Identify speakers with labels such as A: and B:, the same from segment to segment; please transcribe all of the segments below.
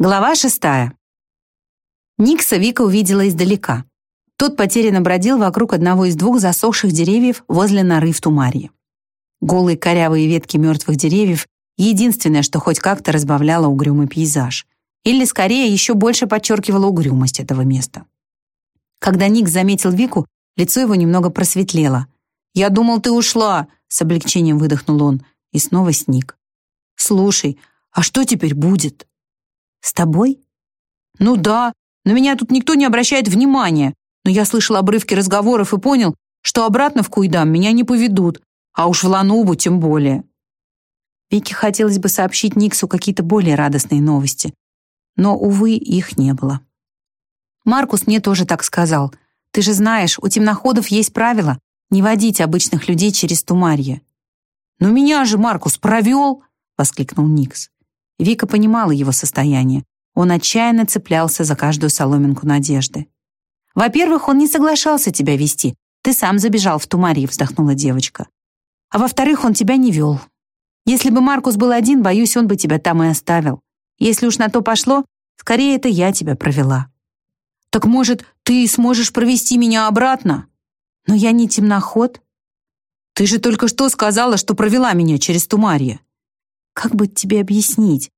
A: Глава шестая. Никса Вика увидела издалека. Тот потерянно бродил вокруг одного из двух засохших деревьев возле норы в Тумарье. Голые корявые ветки мертвых деревьев — единственное, что хоть как-то разбавляло угрюмый пейзаж. Или, скорее, еще больше подчеркивало угрюмость этого места. Когда Ник заметил Вику, лицо его немного просветлело. «Я думал, ты ушла!» — с облегчением выдохнул он. И снова сник. «Слушай, а что теперь будет?» «С тобой?» «Ну да, на меня тут никто не обращает внимания, но я слышал обрывки разговоров и понял, что обратно в Куйдам меня не поведут, а уж в Ланубу тем более». Вике хотелось бы сообщить Никсу какие-то более радостные новости, но, увы, их не было. Маркус мне тоже так сказал. Ты же знаешь, у темноходов есть правило не водить обычных людей через Тумарье. «Но меня же Маркус провел!» — воскликнул Никс. Вика понимала его состояние. Он отчаянно цеплялся за каждую соломинку надежды. «Во-первых, он не соглашался тебя вести. Ты сам забежал в Тумарье», — вздохнула девочка. «А во-вторых, он тебя не вел. Если бы Маркус был один, боюсь, он бы тебя там и оставил. Если уж на то пошло, скорее это я тебя провела». «Так, может, ты сможешь провести меня обратно?» «Но я не темноход». «Ты же только что сказала, что провела меня через Тумарье». Как бы тебе объяснить?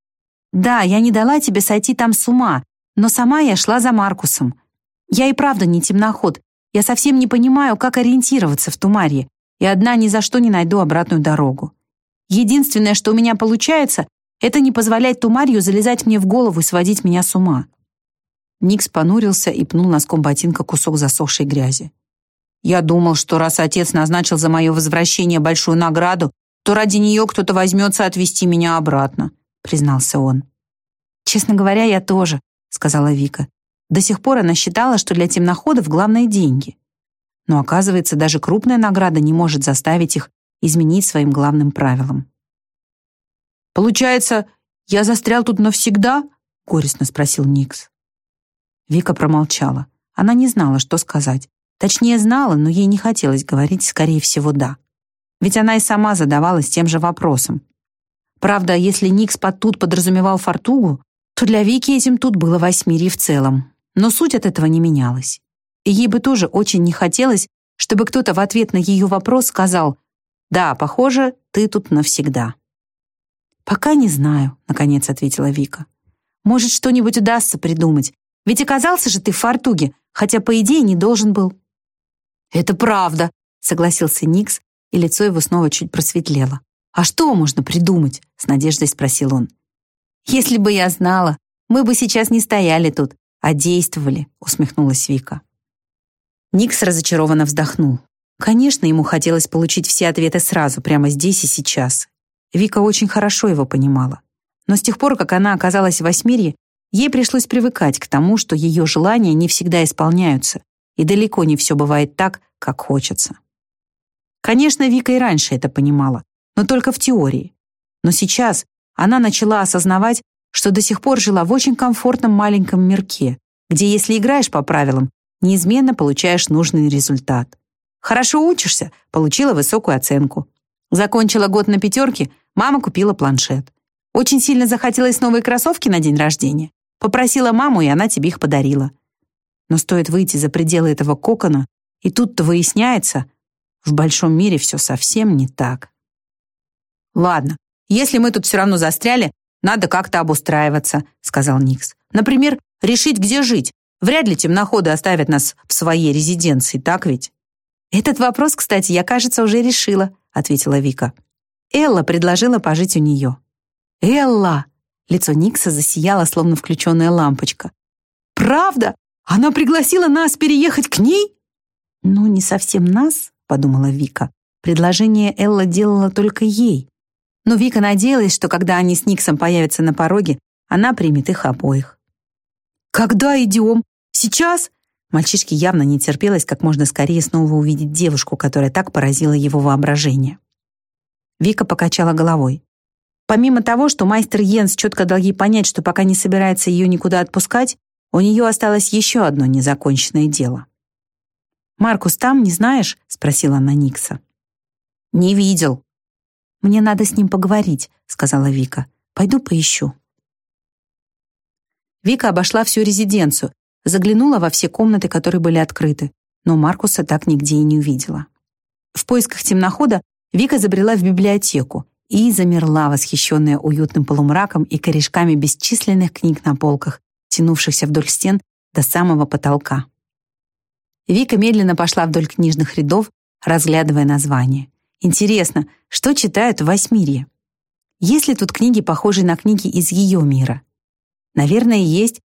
A: Да, я не дала тебе сойти там с ума, но сама я шла за Маркусом. Я и правда не темноход. Я совсем не понимаю, как ориентироваться в Тумарье, и одна ни за что не найду обратную дорогу. Единственное, что у меня получается, это не позволять Тумарью залезать мне в голову и сводить меня с ума. Никс понурился и пнул носком ботинка кусок засохшей грязи. Я думал, что раз отец назначил за мое возвращение большую награду, то ради нее кто-то возьмется отвезти меня обратно», — признался он. «Честно говоря, я тоже», — сказала Вика. До сих пор она считала, что для темноходов главное деньги. Но оказывается, даже крупная награда не может заставить их изменить своим главным правилам. «Получается, я застрял тут навсегда?» — горестно спросил Никс. Вика промолчала. Она не знала, что сказать. Точнее, знала, но ей не хотелось говорить, скорее всего, «да». Ведь она и сама задавалась тем же вопросом. Правда, если Никс под тут подразумевал фортугу, то для Вики этим тут было восьмири в целом. Но суть от этого не менялась. И ей бы тоже очень не хотелось, чтобы кто-то в ответ на ее вопрос сказал «Да, похоже, ты тут навсегда». «Пока не знаю», — наконец ответила Вика. «Может, что-нибудь удастся придумать. Ведь оказался же ты в фортуге, хотя, по идее, не должен был». «Это правда», — согласился Никс, и лицо его снова чуть просветлело. «А что можно придумать?» — с надеждой спросил он. «Если бы я знала, мы бы сейчас не стояли тут, а действовали», — усмехнулась Вика. Никс разочарованно вздохнул. Конечно, ему хотелось получить все ответы сразу, прямо здесь и сейчас. Вика очень хорошо его понимала. Но с тех пор, как она оказалась в Восьмирье, ей пришлось привыкать к тому, что ее желания не всегда исполняются, и далеко не все бывает так, как хочется. Конечно, Вика и раньше это понимала, но только в теории. Но сейчас она начала осознавать, что до сих пор жила в очень комфортном маленьком мирке, где если играешь по правилам, неизменно получаешь нужный результат. Хорошо учишься, получила высокую оценку. Закончила год на пятерке, мама купила планшет. Очень сильно захотелось новые кроссовки на день рождения. Попросила маму, и она тебе их подарила. Но стоит выйти за пределы этого кокона, и тут-то выясняется, в большом мире все совсем не так. «Ладно, если мы тут все равно застряли, надо как-то обустраиваться», — сказал Никс. «Например, решить, где жить. Вряд ли темноходы оставят нас в своей резиденции, так ведь?» «Этот вопрос, кстати, я, кажется, уже решила», — ответила Вика. Элла предложила пожить у нее. «Элла!» — лицо Никса засияло, словно включенная лампочка. «Правда? Она пригласила нас переехать к ней?» «Ну, не совсем нас», подумала Вика. Предложение Элла делала только ей. Но Вика надеялась, что когда они с Никсом появятся на пороге, она примет их обоих. «Когда идем? Сейчас?» Мальчишке явно не терпелось как можно скорее снова увидеть девушку, которая так поразила его воображение. Вика покачала головой. Помимо того, что майстер Йенс четко дал ей понять, что пока не собирается ее никуда отпускать, у нее осталось еще одно незаконченное дело. «Маркус там, не знаешь?» — спросила она Никса. «Не видел». «Мне надо с ним поговорить», — сказала Вика. «Пойду поищу». Вика обошла всю резиденцию, заглянула во все комнаты, которые были открыты, но Маркуса так нигде и не увидела. В поисках темнохода Вика забрела в библиотеку и замерла, восхищенная уютным полумраком и корешками бесчисленных книг на полках, тянувшихся вдоль стен до самого потолка. Вика медленно пошла вдоль книжных рядов, разглядывая названия. Интересно, что читают в Восьмирье? Есть ли тут книги, похожие на книги из ее мира? Наверное, есть.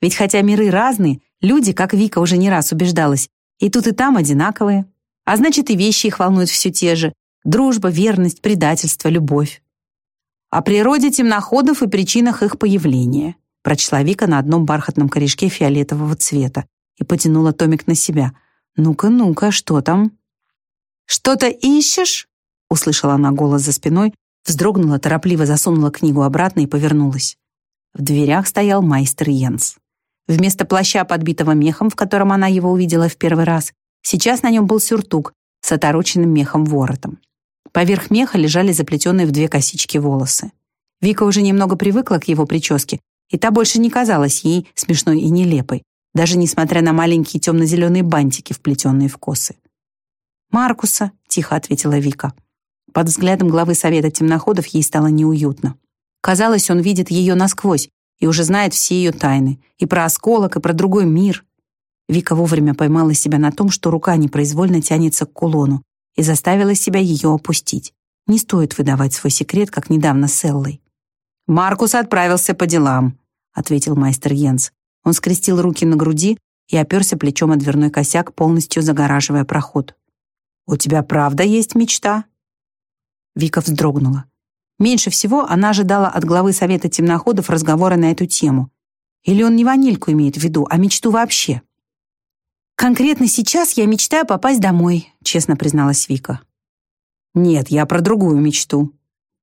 A: Ведь хотя миры разные, люди, как Вика уже не раз убеждалась, и тут и там одинаковые. А значит, и вещи их волнуют все те же. Дружба, верность, предательство, любовь. О природе темноходов и причинах их появления. Прочла Вика на одном бархатном корешке фиолетового цвета и потянула томик на себя. «Ну-ка, ну-ка, что там?» «Что-то ищешь?» Услышала она голос за спиной, вздрогнула, торопливо засунула книгу обратно и повернулась. В дверях стоял майстер Йенс. Вместо плаща, подбитого мехом, в котором она его увидела в первый раз, сейчас на нем был сюртук с отороченным мехом воротом. Поверх меха лежали заплетенные в две косички волосы. Вика уже немного привыкла к его прическе, и та больше не казалась ей смешной и нелепой, даже несмотря на маленькие темно-зеленые бантики, вплетенные в косы. «Маркуса», — тихо ответила Вика. Под взглядом главы Совета темноходов ей стало неуютно. Казалось, он видит ее насквозь и уже знает все ее тайны. И про осколок, и про другой мир. Вика вовремя поймала себя на том, что рука непроизвольно тянется к кулону и заставила себя ее опустить. Не стоит выдавать свой секрет, как недавно с Эллой. «Маркус отправился по делам», — ответил майстер Йенс. Он скрестил руки на груди и оперся плечом о дверной косяк, полностью загораживая проход. «У тебя правда есть мечта?» Вика вздрогнула. Меньше всего она ожидала от главы Совета темноходов разговора на эту тему. Или он не ванильку имеет в виду, а мечту вообще? «Конкретно сейчас я мечтаю попасть домой», — честно призналась Вика. «Нет, я про другую мечту.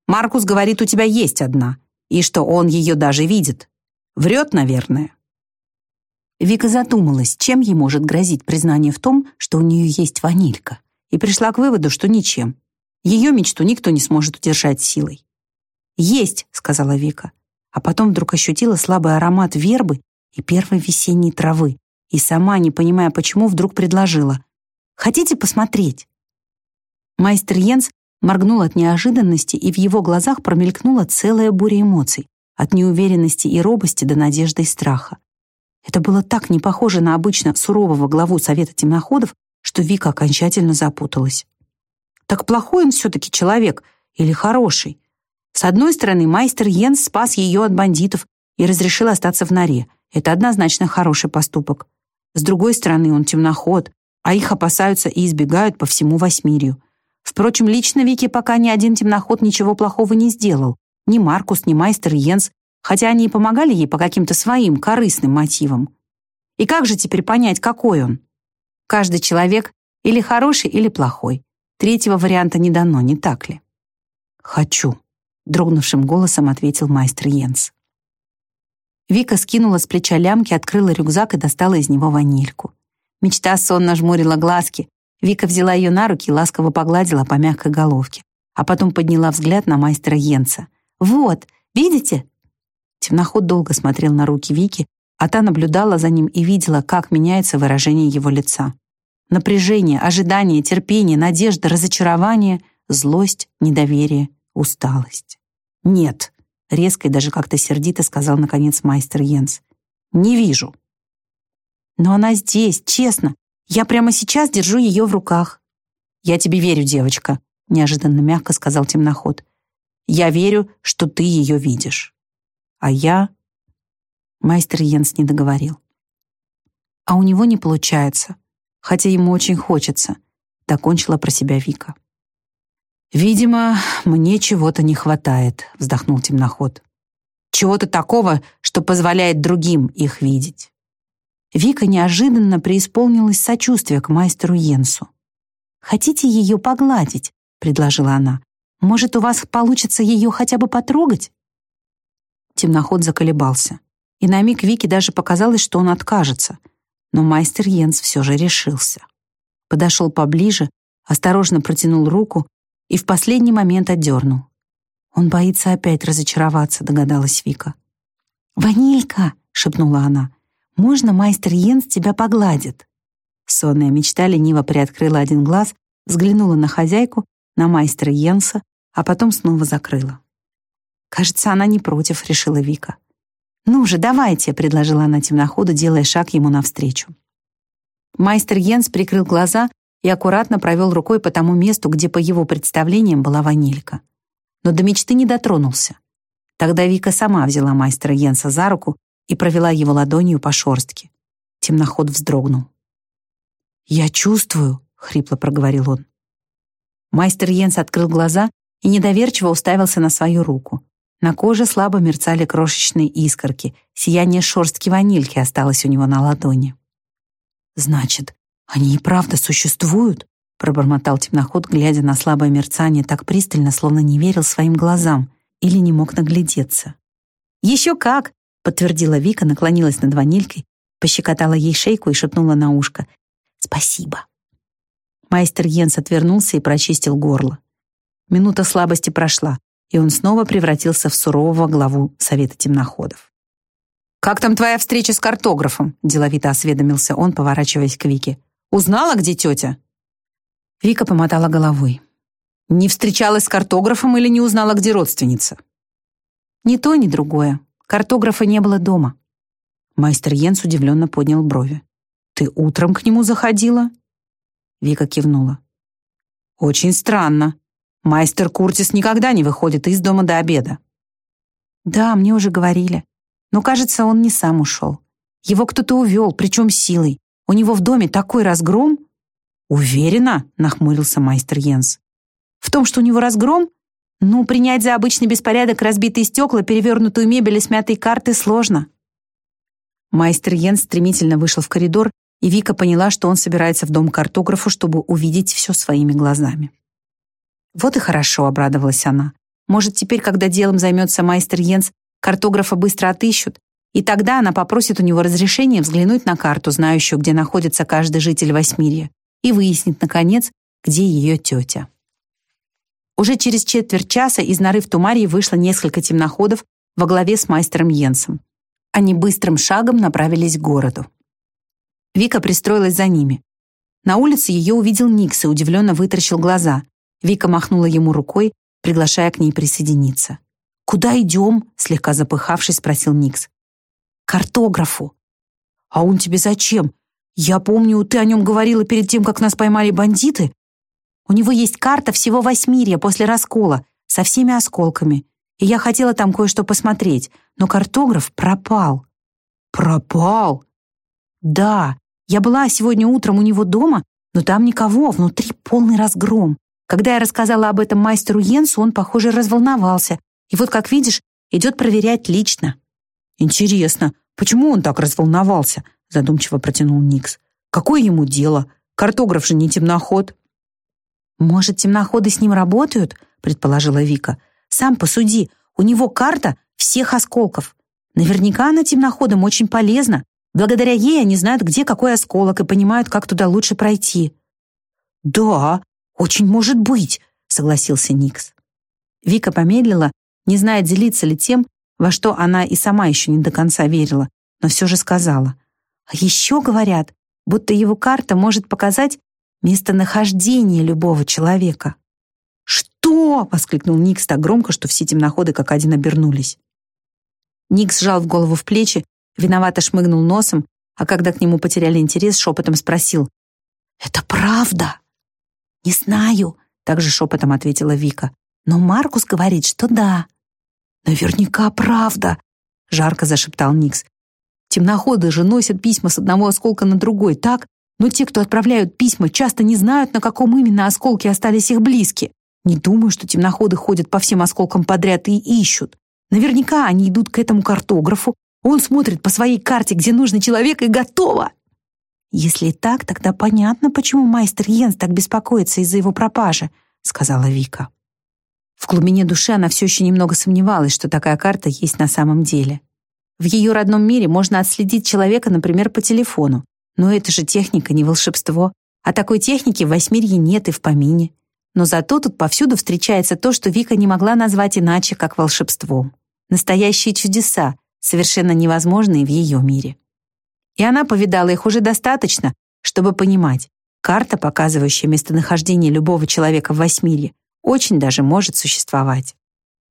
A: Маркус говорит, у тебя есть одна, и что он ее даже видит. Врет, наверное». Вика задумалась, чем ей может грозить признание в том, что у нее есть ванилька, и пришла к выводу, что ничем. Ее мечту никто не сможет удержать силой. «Есть», — сказала Вика. А потом вдруг ощутила слабый аромат вербы и первой весенней травы. И сама, не понимая почему, вдруг предложила. «Хотите посмотреть?» Майстер Йенс моргнул от неожиданности, и в его глазах промелькнула целая буря эмоций. От неуверенности и робости до надежды и страха. Это было так не похоже на обычно сурового главу Совета темноходов, что Вика окончательно запуталась. Так плохой он все-таки человек или хороший? С одной стороны, майстер Йенс спас ее от бандитов и разрешил остаться в норе. Это однозначно хороший поступок. С другой стороны, он темноход, а их опасаются и избегают по всему Восьмирью. Впрочем, лично Вике пока ни один темноход ничего плохого не сделал. Ни Маркус, ни майстер Йенс, хотя они и помогали ей по каким-то своим корыстным мотивам. И как же теперь понять, какой он? Каждый человек или хороший, или плохой. Третьего варианта не дано, не так ли? «Хочу», дрогнувшим голосом ответил майстер Йенс. Вика скинула с плеча лямки, открыла рюкзак и достала из него ванильку. Мечта сонно жмурила глазки. Вика взяла ее на руки и ласково погладила по мягкой головке, а потом подняла взгляд на майстера Йенса. «Вот, видите?» Темноход долго смотрел на руки Вики, а та наблюдала за ним и видела, как меняется выражение его лица. Напряжение, ожидание, терпение, надежда, разочарование, злость, недоверие, усталость. «Нет», — резко и даже как-то сердито сказал наконец майстер Йенс. «Не вижу». «Но она здесь, честно. Я прямо сейчас держу ее в руках». «Я тебе верю, девочка», — неожиданно мягко сказал темноход. «Я верю, что ты ее видишь». «А я...» Майстер Йенс не договорил. «А у него не получается, хотя ему очень хочется», — докончила про себя Вика. «Видимо, мне чего-то не хватает», — вздохнул темноход. «Чего-то такого, что позволяет другим их видеть». Вика неожиданно преисполнилась сочувствия к мастеру Йенсу. «Хотите ее погладить?» — предложила она. «Может, у вас получится ее хотя бы потрогать?» Темноход заколебался. И на миг Вике даже показалось, что он откажется. Но майстер Йенс все же решился. Подошел поближе, осторожно протянул руку и в последний момент отдернул. Он боится опять разочароваться, догадалась Вика. «Ванилька!» — шепнула она. «Можно майстер Йенс тебя погладит?» Сонная мечта лениво приоткрыла один глаз, взглянула на хозяйку, на майстера Йенса, а потом снова закрыла. «Кажется, она не против», — решила Вика. «Ну же, давайте», — предложила она темноходу, делая шаг ему навстречу. Майстер Йенс прикрыл глаза и аккуратно провел рукой по тому месту, где, по его представлениям, была ванилька. Но до мечты не дотронулся. Тогда Вика сама взяла майстера Йенса за руку и провела его ладонью по шорстке. Темноход вздрогнул. «Я чувствую», — хрипло проговорил он. Майстер Йенс открыл глаза и недоверчиво уставился на свою руку. На коже слабо мерцали крошечные искорки, сияние шорстки ванильки осталось у него на ладони. «Значит, они и правда существуют?» пробормотал темноход, глядя на слабое мерцание так пристально, словно не верил своим глазам или не мог наглядеться. «Еще как!» — подтвердила Вика, наклонилась над ванилькой, пощекотала ей шейку и шепнула на ушко. «Спасибо». Майстер Йенс отвернулся и прочистил горло. Минута слабости прошла, и он снова превратился в сурового главу Совета темноходов. «Как там твоя встреча с картографом?» — деловито осведомился он, поворачиваясь к Вике. «Узнала, где тетя?» Вика помотала головой. «Не встречалась с картографом или не узнала, где родственница?» «Ни то, ни другое. Картографа не было дома». Майстер Йенс удивленно поднял брови. «Ты утром к нему заходила?» Вика кивнула. «Очень странно. Майстер Куртис никогда не выходит из дома до обеда». «Да, мне уже говорили. Но, кажется, он не сам ушел. Его кто-то увел, причем силой. У него в доме такой разгром». «Уверена?» — нахмурился майстер Йенс. «В том, что у него разгром? Ну, принять за обычный беспорядок разбитые стекла, перевернутую мебель и смятые карты сложно». Майстер Йенс стремительно вышел в коридор, и Вика поняла, что он собирается в дом картографу, чтобы увидеть все своими глазами. «Вот и хорошо», — обрадовалась она. «Может, теперь, когда делом займется майстер Йенс, Картографа быстро отыщут, и тогда она попросит у него разрешения взглянуть на карту, знающую, где находится каждый житель Восьмирья, и выяснит, наконец, где ее тетя. Уже через четверть часа из норы в Тумарии вышло несколько темноходов во главе с майстером Йенсом. Они быстрым шагом направились к городу. Вика пристроилась за ними. На улице ее увидел Никс и удивленно вытаращил глаза. Вика махнула ему рукой, приглашая к ней присоединиться. «Куда идем?» — слегка запыхавшись, спросил Никс. «Картографу». «А он тебе зачем? Я помню, ты о нем говорила перед тем, как нас поймали бандиты. У него есть карта всего Восьмирья после раскола, со всеми осколками. И я хотела там кое-что посмотреть, но картограф пропал». «Пропал?» «Да, я была сегодня утром у него дома, но там никого, внутри полный разгром. Когда я рассказала об этом мастеру Йенсу, он, похоже, разволновался, и вот, как видишь, идет проверять лично». «Интересно, почему он так разволновался?» задумчиво протянул Никс. «Какое ему дело? Картограф же не темноход». «Может, темноходы с ним работают?» предположила Вика. «Сам посуди, у него карта всех осколков. Наверняка она темноходам очень полезна. Благодаря ей они знают, где какой осколок и понимают, как туда лучше пройти». «Да, очень может быть», — согласился Никс. Вика помедлила не зная, делиться ли тем, во что она и сама еще не до конца верила, но все же сказала. А еще говорят, будто его карта может показать местонахождение любого человека. «Что?» — воскликнул Никс так громко, что все темноходы как один обернулись. Никс сжал в голову в плечи, виновато шмыгнул носом, а когда к нему потеряли интерес, шепотом спросил. «Это правда?» «Не знаю», — также шепотом ответила Вика. «Но Маркус говорит, что да». «Наверняка правда», — жарко зашептал Никс. «Темноходы же носят письма с одного осколка на другой, так? Но те, кто отправляют письма, часто не знают, на каком именно осколке остались их близкие. Не думаю, что темноходы ходят по всем осколкам подряд и ищут. Наверняка они идут к этому картографу, он смотрит по своей карте, где нужный человек, и готово!» «Если так, тогда понятно, почему майстер Йенс так беспокоится из-за его пропажи», — сказала Вика. В глубине души она все еще немного сомневалась, что такая карта есть на самом деле. В ее родном мире можно отследить человека, например, по телефону. Но это же техника, не волшебство. А такой техники в Восьмирье нет и в помине. Но зато тут повсюду встречается то, что Вика не могла назвать иначе, как волшебством. Настоящие чудеса, совершенно невозможные в ее мире. И она повидала их уже достаточно, чтобы понимать, карта, показывающая местонахождение любого человека в Восьмире, очень даже может существовать.